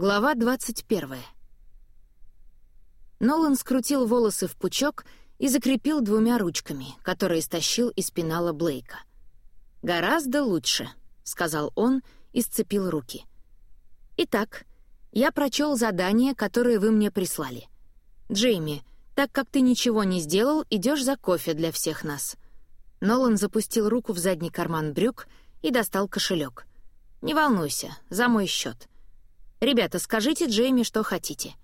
Глава 21. Нолан скрутил волосы в пучок и закрепил двумя ручками, которые стащил из пенала Блейка. «Гораздо лучше», — сказал он и сцепил руки. «Итак, я прочел задание, которое вы мне прислали. Джейми, так как ты ничего не сделал, идешь за кофе для всех нас». Нолан запустил руку в задний карман брюк и достал кошелек. «Не волнуйся, за мой счет. «Ребята, скажите Джейми, что хотите».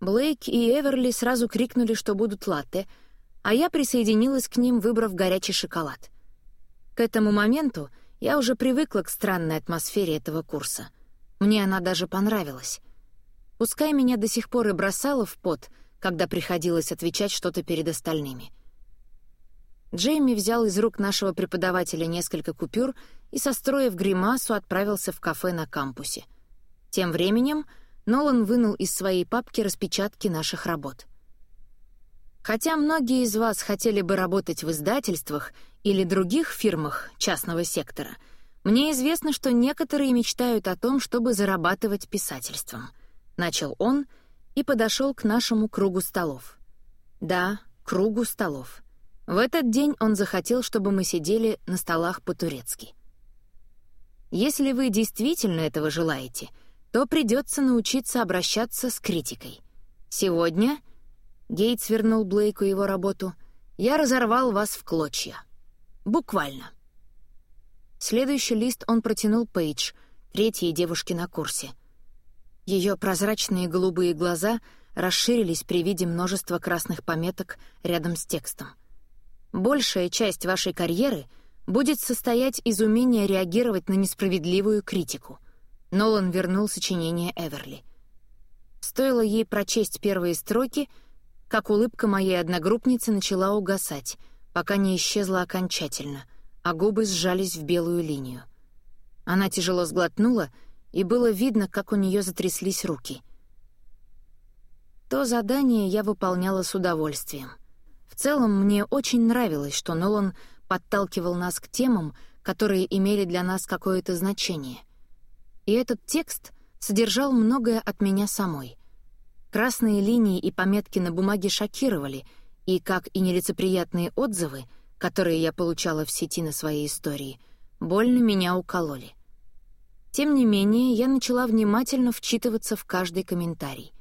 Блейк и Эверли сразу крикнули, что будут латте, а я присоединилась к ним, выбрав горячий шоколад. К этому моменту я уже привыкла к странной атмосфере этого курса. Мне она даже понравилась. Пускай меня до сих пор и бросало в пот, когда приходилось отвечать что-то перед остальными. Джейми взял из рук нашего преподавателя несколько купюр и, состроив гримасу, отправился в кафе на кампусе. Тем временем Нолан вынул из своей папки распечатки наших работ. Хотя многие из вас хотели бы работать в издательствах или других фирмах частного сектора, мне известно, что некоторые мечтают о том, чтобы зарабатывать писательством. Начал он и подошел к нашему кругу столов. Да, кругу столов. В этот день он захотел, чтобы мы сидели на столах по-турецки. Если вы действительно этого желаете — то придется научиться обращаться с критикой. Сегодня, Гейтс вернул Блейку его работу, я разорвал вас в клочья. Буквально. Следующий лист он протянул Пейдж, третьей девушке на курсе. Ее прозрачные голубые глаза расширились при виде множества красных пометок рядом с текстом. Большая часть вашей карьеры будет состоять из умения реагировать на несправедливую критику — Нолан вернул сочинение Эверли. Стоило ей прочесть первые строки, как улыбка моей одногруппницы начала угасать, пока не исчезла окончательно, а губы сжались в белую линию. Она тяжело сглотнула, и было видно, как у нее затряслись руки. То задание я выполняла с удовольствием. В целом, мне очень нравилось, что Нолан подталкивал нас к темам, которые имели для нас какое-то значение — и этот текст содержал многое от меня самой. Красные линии и пометки на бумаге шокировали, и, как и нелицеприятные отзывы, которые я получала в сети на своей истории, больно меня укололи. Тем не менее, я начала внимательно вчитываться в каждый комментарий.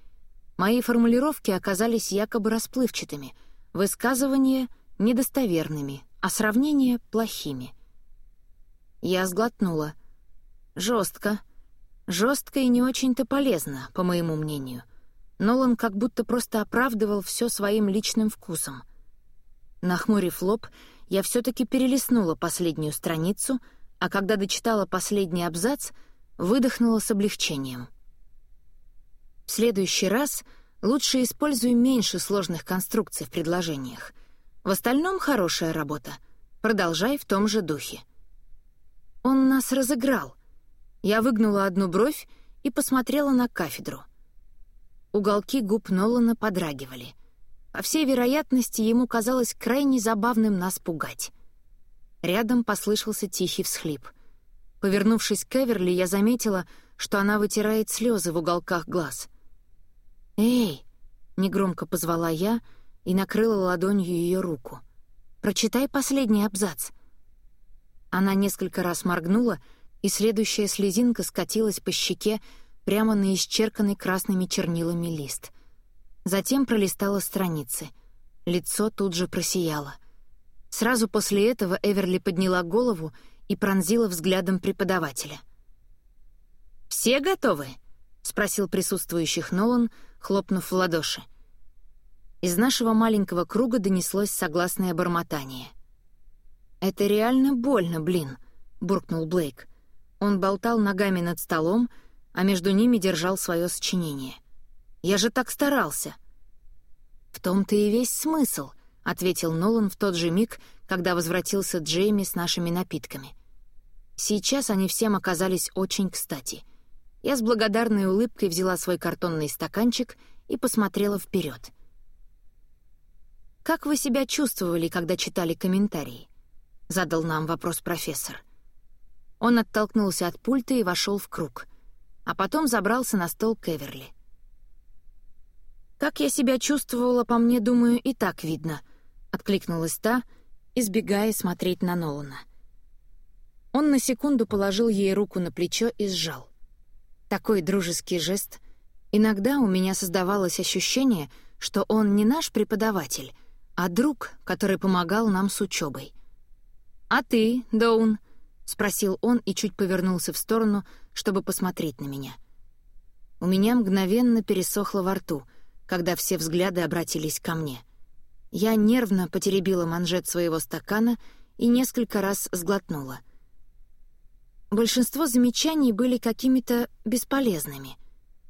Мои формулировки оказались якобы расплывчатыми, высказывания — недостоверными, а сравнения — плохими. Я сглотнула. Жестко, Жестко и не очень-то полезно, по моему мнению. Нолан как будто просто оправдывал все своим личным вкусом. Нахмурив лоб, я все-таки перелистнула последнюю страницу, а когда дочитала последний абзац, выдохнула с облегчением. В следующий раз лучше используй меньше сложных конструкций в предложениях. В остальном хорошая работа. Продолжай в том же духе. Он нас разыграл — я выгнула одну бровь и посмотрела на кафедру. Уголки губ Нолана подрагивали. По всей вероятности, ему казалось крайне забавным нас пугать. Рядом послышался тихий всхлип. Повернувшись к Эверли, я заметила, что она вытирает слезы в уголках глаз. «Эй!» — негромко позвала я и накрыла ладонью ее руку. «Прочитай последний абзац». Она несколько раз моргнула — и следующая слезинка скатилась по щеке прямо на исчерканный красными чернилами лист. Затем пролистала страницы. Лицо тут же просияло. Сразу после этого Эверли подняла голову и пронзила взглядом преподавателя. «Все готовы?» — спросил присутствующих Нолан, хлопнув в ладоши. Из нашего маленького круга донеслось согласное бормотание. «Это реально больно, блин», — буркнул Блейк. Он болтал ногами над столом, а между ними держал свое сочинение. «Я же так старался!» «В том-то и весь смысл», — ответил Нолан в тот же миг, когда возвратился Джейми с нашими напитками. Сейчас они всем оказались очень кстати. Я с благодарной улыбкой взяла свой картонный стаканчик и посмотрела вперед. «Как вы себя чувствовали, когда читали комментарии?» — задал нам вопрос профессор. — он оттолкнулся от пульта и вошел в круг. а потом забрался на стол Кеверли. «Как я себя чувствовала, по мне, думаю, и так видно», — откликнулась та, избегая смотреть на Нолана. Он на секунду положил ей руку на плечо и сжал. Такой дружеский жест. Иногда у меня создавалось ощущение, что он не наш преподаватель, а друг, который помогал нам с учебой. «А ты, Доун?» — спросил он и чуть повернулся в сторону, чтобы посмотреть на меня. У меня мгновенно пересохло во рту, когда все взгляды обратились ко мне. Я нервно потеребила манжет своего стакана и несколько раз сглотнула — Большинство замечаний были какими-то бесполезными.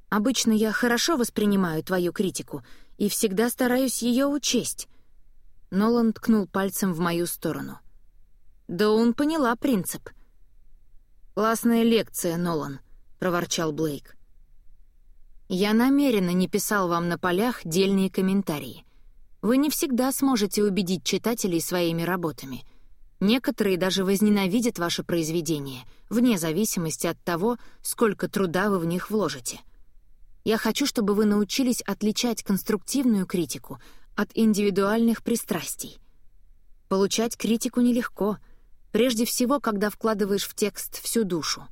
Обычно я хорошо воспринимаю твою критику и всегда стараюсь ее учесть. Нолан ткнул пальцем в мою сторону. Да он поняла принцип. «Классная лекция, Нолан», — проворчал Блейк. «Я намеренно не писал вам на полях дельные комментарии. Вы не всегда сможете убедить читателей своими работами — Некоторые даже возненавидят ваше произведение, вне зависимости от того, сколько труда вы в них вложите. Я хочу, чтобы вы научились отличать конструктивную критику от индивидуальных пристрастий. Получать критику нелегко, прежде всего, когда вкладываешь в текст всю душу.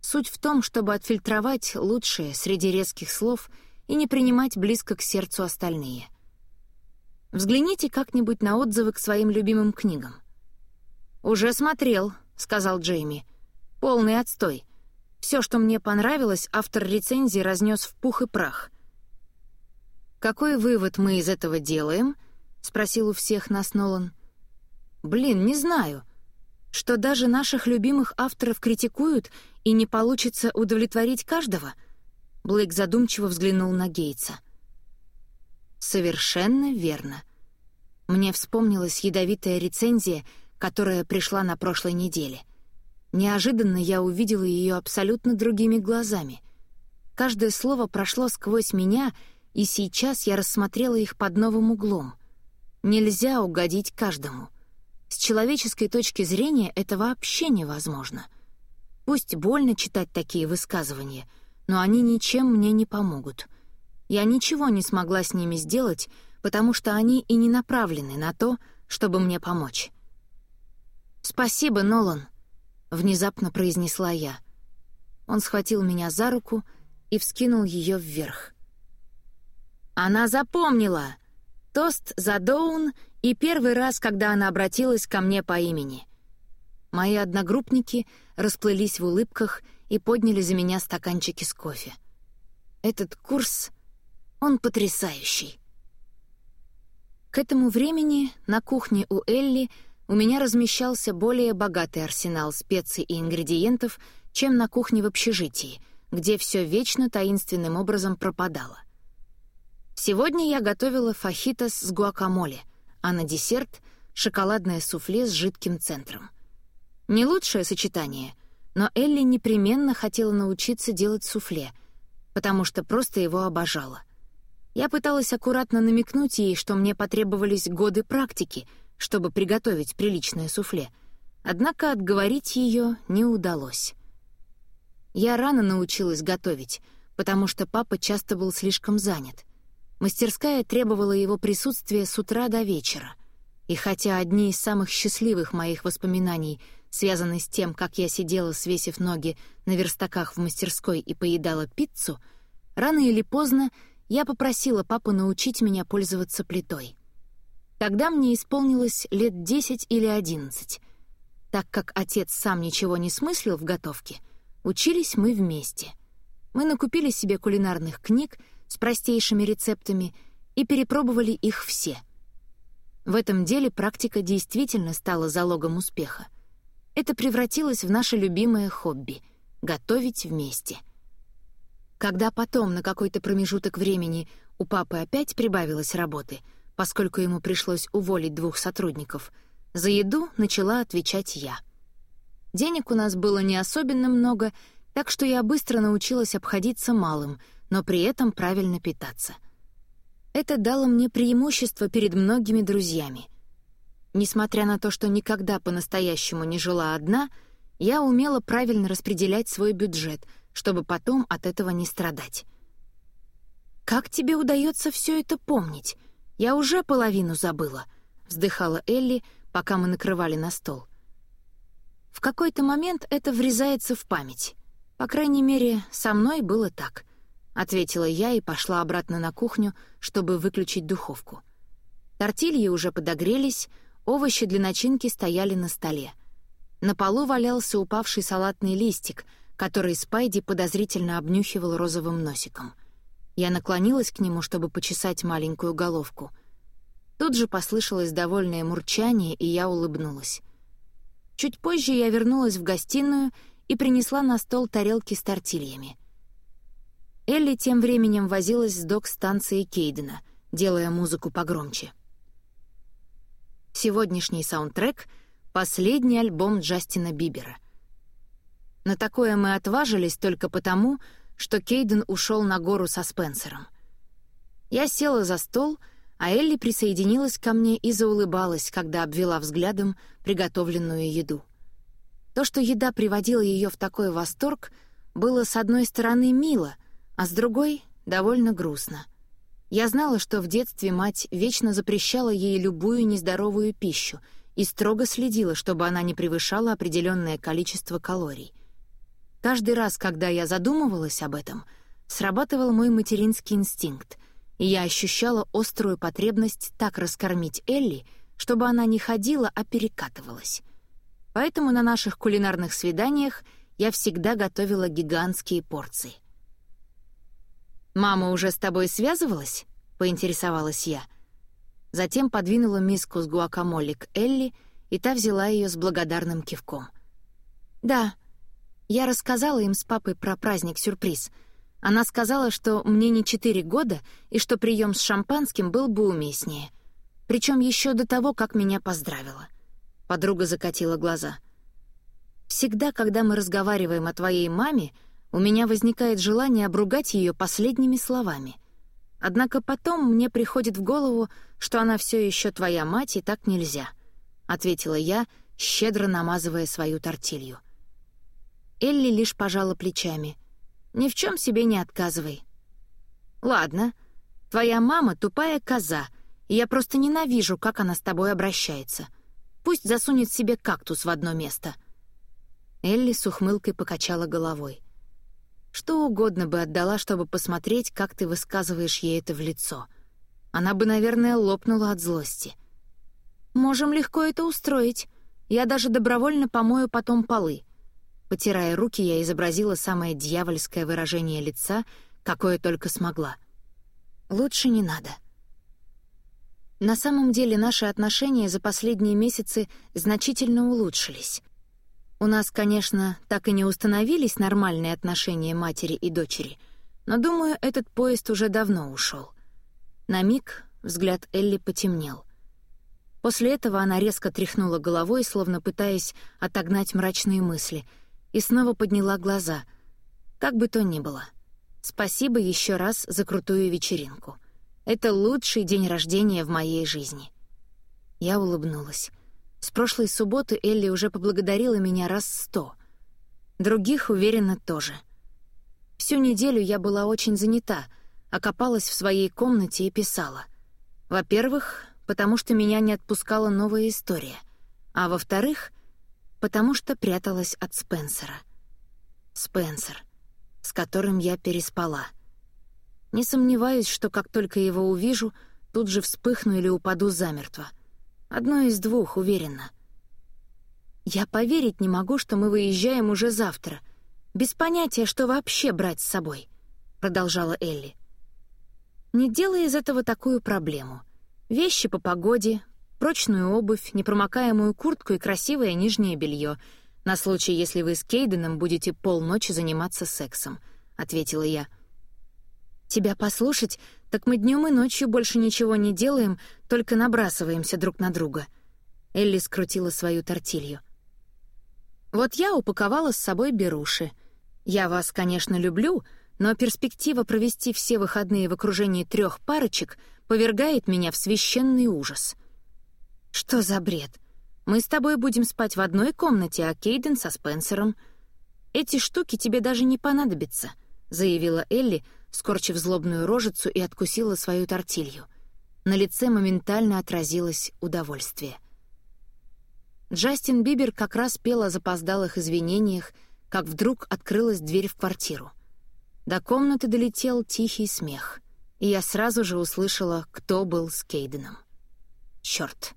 Суть в том, чтобы отфильтровать лучшее среди резких слов и не принимать близко к сердцу остальные. Взгляните как-нибудь на отзывы к своим любимым книгам. «Уже смотрел», — сказал Джейми. «Полный отстой. Все, что мне понравилось, автор рецензии разнес в пух и прах». «Какой вывод мы из этого делаем?» — спросил у всех нас Нолан. «Блин, не знаю. Что даже наших любимых авторов критикуют, и не получится удовлетворить каждого?» Блейк задумчиво взглянул на Гейтса. «Совершенно верно. Мне вспомнилась ядовитая рецензия — которая пришла на прошлой неделе. Неожиданно я увидела ее абсолютно другими глазами. Каждое слово прошло сквозь меня, и сейчас я рассмотрела их под новым углом. Нельзя угодить каждому. С человеческой точки зрения это вообще невозможно. Пусть больно читать такие высказывания, но они ничем мне не помогут. Я ничего не смогла с ними сделать, потому что они и не направлены на то, чтобы мне помочь. «Спасибо, Нолан», — внезапно произнесла я. Он схватил меня за руку и вскинул ее вверх. Она запомнила! Тост за Доун и первый раз, когда она обратилась ко мне по имени. Мои одногруппники расплылись в улыбках и подняли за меня стаканчики с кофе. Этот курс, он потрясающий. К этому времени на кухне у Элли — у меня размещался более богатый арсенал специй и ингредиентов, чем на кухне в общежитии, где все вечно таинственным образом пропадало. Сегодня я готовила фахитос с гуакамоле, а на десерт — шоколадное суфле с жидким центром. Не лучшее сочетание, но Элли непременно хотела научиться делать суфле, потому что просто его обожала. Я пыталась аккуратно намекнуть ей, что мне потребовались годы практики — чтобы приготовить приличное суфле, однако отговорить ее не удалось. Я рано научилась готовить, потому что папа часто был слишком занят. Мастерская требовала его присутствия с утра до вечера. И хотя одни из самых счастливых моих воспоминаний связаны с тем, как я сидела, свесив ноги на верстаках в мастерской и поедала пиццу, рано или поздно я попросила папу научить меня пользоваться плитой. Тогда мне исполнилось лет 10 или 11. Так как отец сам ничего не смыслил в готовке, учились мы вместе. Мы накупили себе кулинарных книг с простейшими рецептами и перепробовали их все. В этом деле практика действительно стала залогом успеха. Это превратилось в наше любимое хобби — готовить вместе. Когда потом на какой-то промежуток времени у папы опять прибавилось работы — поскольку ему пришлось уволить двух сотрудников, за еду начала отвечать я. Денег у нас было не особенно много, так что я быстро научилась обходиться малым, но при этом правильно питаться. Это дало мне преимущество перед многими друзьями. Несмотря на то, что никогда по-настоящему не жила одна, я умела правильно распределять свой бюджет, чтобы потом от этого не страдать. «Как тебе удается все это помнить? Я уже половину забыла», — вздыхала Элли, пока мы накрывали на стол. В какой-то момент это врезается в память. По крайней мере, со мной было так — ответила я и пошла обратно на кухню, чтобы выключить духовку. Тортильи уже подогрелись, овощи для начинки стояли на столе. На полу валялся упавший салатный листик, который Спайди подозрительно обнюхивал розовым носиком. Я наклонилась к нему, чтобы почесать маленькую головку. Тут же послышалось довольное мурчание, и я улыбнулась. Чуть позже я вернулась в гостиную и принесла на стол тарелки с тортильями — Элли тем временем возилась с док-станцией Кейдена, делая музыку погромче. Сегодняшний саундтрек — последний альбом Джастина Бибера. На такое мы отважились только потому, что Кейден ушел на гору со Спенсером. Я села за стол, а Элли присоединилась ко мне и заулыбалась, когда обвела взглядом приготовленную еду. То, что еда приводила ее в такой восторг, было, с одной стороны, мило — а с другой — довольно грустно. Я знала, что в детстве мать вечно запрещала ей любую нездоровую пищу и строго следила, чтобы она не превышала определенное количество калорий. Каждый раз, когда я задумывалась об этом, срабатывал мой материнский инстинкт, и я ощущала острую потребность так раскормить Элли, чтобы она не ходила, а перекатывалась. Поэтому на наших кулинарных свиданиях я всегда готовила гигантские порции — «Мама уже с тобой связывалась?» — поинтересовалась я. Затем подвинула миску с гуакамоле к Элли, и та взяла ее с благодарным кивком. «Да, я рассказала им с папой про праздник-сюрприз. Она сказала, что мне не четыре года и что прием с шампанским был бы уместнее. Причем еще до того, как меня поздравила». Подруга закатила глаза. «Всегда, когда мы разговариваем о твоей маме, — у меня возникает желание обругать ее последними словами. Однако потом мне приходит в голову, что она все еще твоя мать, и так нельзя», — ответила я, щедро намазывая свою тортилью. Элли лишь пожала плечами. «Ни в чем себе не отказывай». «Ладно, твоя мама — тупая коза, и я просто ненавижу, как она с тобой обращается. Пусть засунет себе кактус в одно место». Элли с ухмылкой покачала головой. Что угодно бы отдала, чтобы посмотреть, как ты высказываешь ей это в лицо. Она бы, наверное, лопнула от злости. «Можем легко это устроить. Я даже добровольно помою потом полы». Потирая руки, я изобразила самое дьявольское выражение лица, какое только смогла. «Лучше не надо». На самом деле наши отношения за последние месяцы значительно улучшились — у нас, конечно, так и не установились нормальные отношения матери и дочери, но, думаю, этот поезд уже давно ушел. На миг взгляд Элли потемнел. После этого она резко тряхнула головой, словно пытаясь отогнать мрачные мысли, и снова подняла глаза. Как бы то ни было. Спасибо еще раз за крутую вечеринку. Это лучший день рождения в моей жизни. Я улыбнулась. С прошлой субботы Элли уже поблагодарила меня раз сто. Других, уверена, тоже. Всю неделю я была очень занята, окопалась в своей комнате и писала. Во-первых, потому что меня не отпускала новая история, а во-вторых, потому что пряталась от Спенсера. Спенсер, с которым я переспала. Не сомневаюсь, что как только его увижу, тут же вспыхну или упаду замертво. Одно из двух, уверенно. Я поверить не могу, что мы выезжаем уже завтра. Без понятия, что вообще брать с собой, продолжала Элли. Не делай из этого такую проблему. Вещи по погоде, прочную обувь, непромокаемую куртку и красивое нижнее белье на случай, если вы с Кейденом будете полночи заниматься сексом, ответила я. Тебя послушать, так мы днем и ночью больше ничего не делаем, только набрасываемся друг на друга». Элли скрутила свою тортилью. «Вот я упаковала с собой беруши. Я вас, конечно, люблю, но перспектива провести все выходные в окружении трех парочек повергает меня в священный ужас». «Что за бред? Мы с тобой будем спать в одной комнате, а Кейден со Спенсером». «Эти штуки тебе даже не понадобятся», — заявила Элли, скорчив злобную рожицу и откусила свою тортилью. На лице моментально отразилось удовольствие. Джастин Бибер как раз пел о запоздалых извинениях, как вдруг открылась дверь в квартиру. До комнаты долетел тихий смех, и я сразу же услышала, кто был с Кейденом. Чёрт!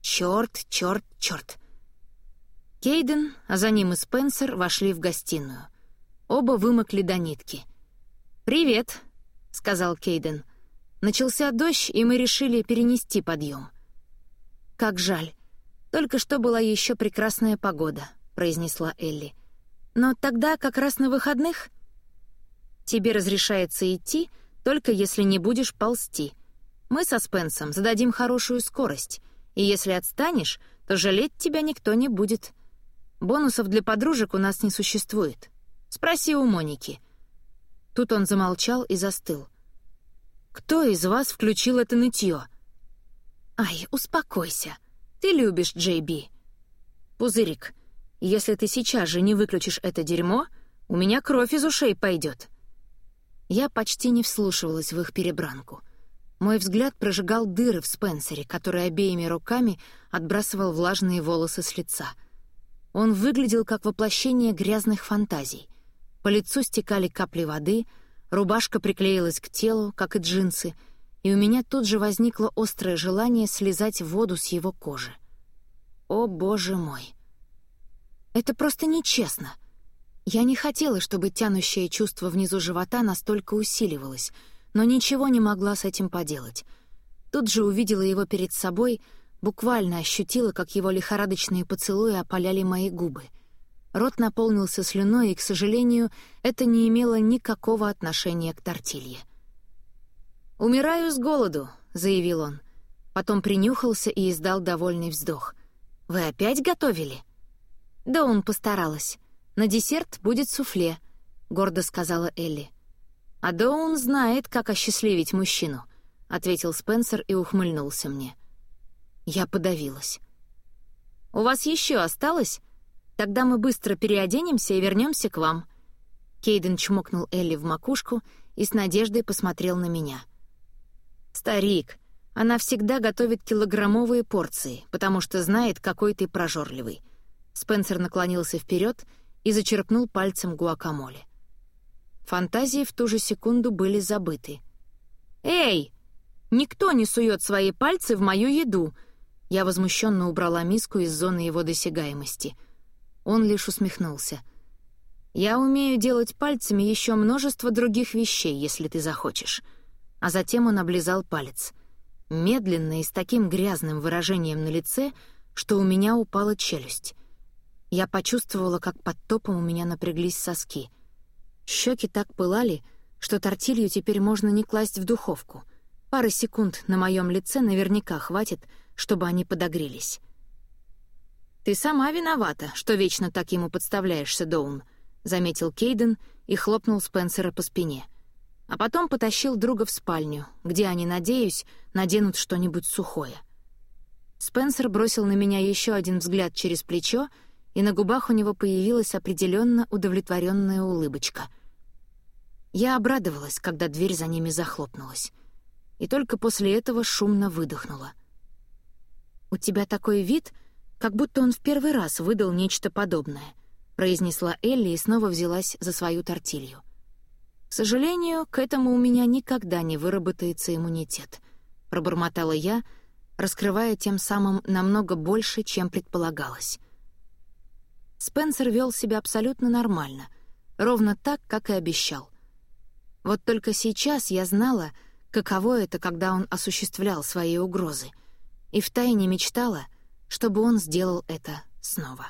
Чёрт, чёрт, чёрт! Кейден, а за ним и Спенсер вошли в гостиную. Оба вымокли до нитки. «Привет», — сказал Кейден. «Начался дождь, и мы решили перенести подъем». «Как жаль. Только что была еще прекрасная погода», — произнесла Элли. «Но тогда как раз на выходных...» Тебе разрешается идти, только если не будешь ползти. Мы со Спенсом зададим хорошую скорость, и если отстанешь, то жалеть тебя никто не будет. Бонусов для подружек у нас не существует. Спроси у Моники». Тут он замолчал и застыл. «Кто из вас включил это нытье?» «Ай, успокойся. Ты любишь Джей Би». «Пузырик, если ты сейчас же не выключишь это дерьмо, у меня кровь из ушей пойдет. Я почти не вслушивалась в их перебранку. Мой взгляд прожигал дыры в Спенсере, который обеими руками отбрасывал влажные волосы с лица. Он выглядел как воплощение грязных фантазий. По лицу стекали капли воды, рубашка приклеилась к телу, как и джинсы, и у меня тут же возникло острое желание слезать воду с его кожи. О, боже мой! Это просто нечестно. Я не хотела, чтобы тянущее чувство внизу живота настолько усиливалось, но ничего не могла с этим поделать. Тут же увидела его перед собой, буквально ощутила, как его лихорадочные поцелуи опаляли мои губы. Рот наполнился слюной, и, к сожалению, это не имело никакого отношения к тортилье. «Умираю с голоду», — заявил он. Потом принюхался и издал довольный вздох. «Вы опять готовили?» «Да он постаралась». «На десерт будет суфле», — гордо сказала Элли. «А Доун знает, как осчастливить мужчину», — ответил Спенсер и ухмыльнулся мне. Я подавилась. «У вас еще осталось? Тогда мы быстро переоденемся и вернемся к вам». Кейден чмокнул Элли в макушку и с надеждой посмотрел на меня. «Старик, она всегда готовит килограммовые порции, потому что знает, какой ты прожорливый». Спенсер наклонился вперед и зачерпнул пальцем гуакамоле. Фантазии в ту же секунду были забыты. «Эй! Никто не сует свои пальцы в мою еду!» Я возмущенно убрала миску из зоны его досягаемости. Он лишь усмехнулся. «Я умею делать пальцами еще множество других вещей, если ты захочешь». А затем он облизал палец. Медленно и с таким грязным выражением на лице, что у меня упала челюсть. Я почувствовала, как под топом у меня напряглись соски. Щеки так пылали, что тортилью теперь можно не класть в духовку. Пары секунд на моем лице наверняка хватит, чтобы они подогрелись. «Ты сама виновата, что вечно так ему подставляешься, Доун», — заметил Кейден и хлопнул Спенсера по спине. А потом потащил друга в спальню, где они, надеюсь, наденут что-нибудь сухое. Спенсер бросил на меня еще один взгляд через плечо и на губах у него появилась определенно удовлетворенная улыбочка. Я обрадовалась, когда дверь за ними захлопнулась, и только после этого шумно выдохнула. «У тебя такой вид, как будто он в первый раз выдал нечто подобное», произнесла Элли и снова взялась за свою тортилью. «К сожалению, к этому у меня никогда не выработается иммунитет», пробормотала я, раскрывая тем самым намного больше, чем предполагалось. Спенсер вел себя абсолютно нормально, ровно так, как и обещал. Вот только сейчас я знала, каково это, когда он осуществлял свои угрозы, и втайне мечтала, чтобы он сделал это снова.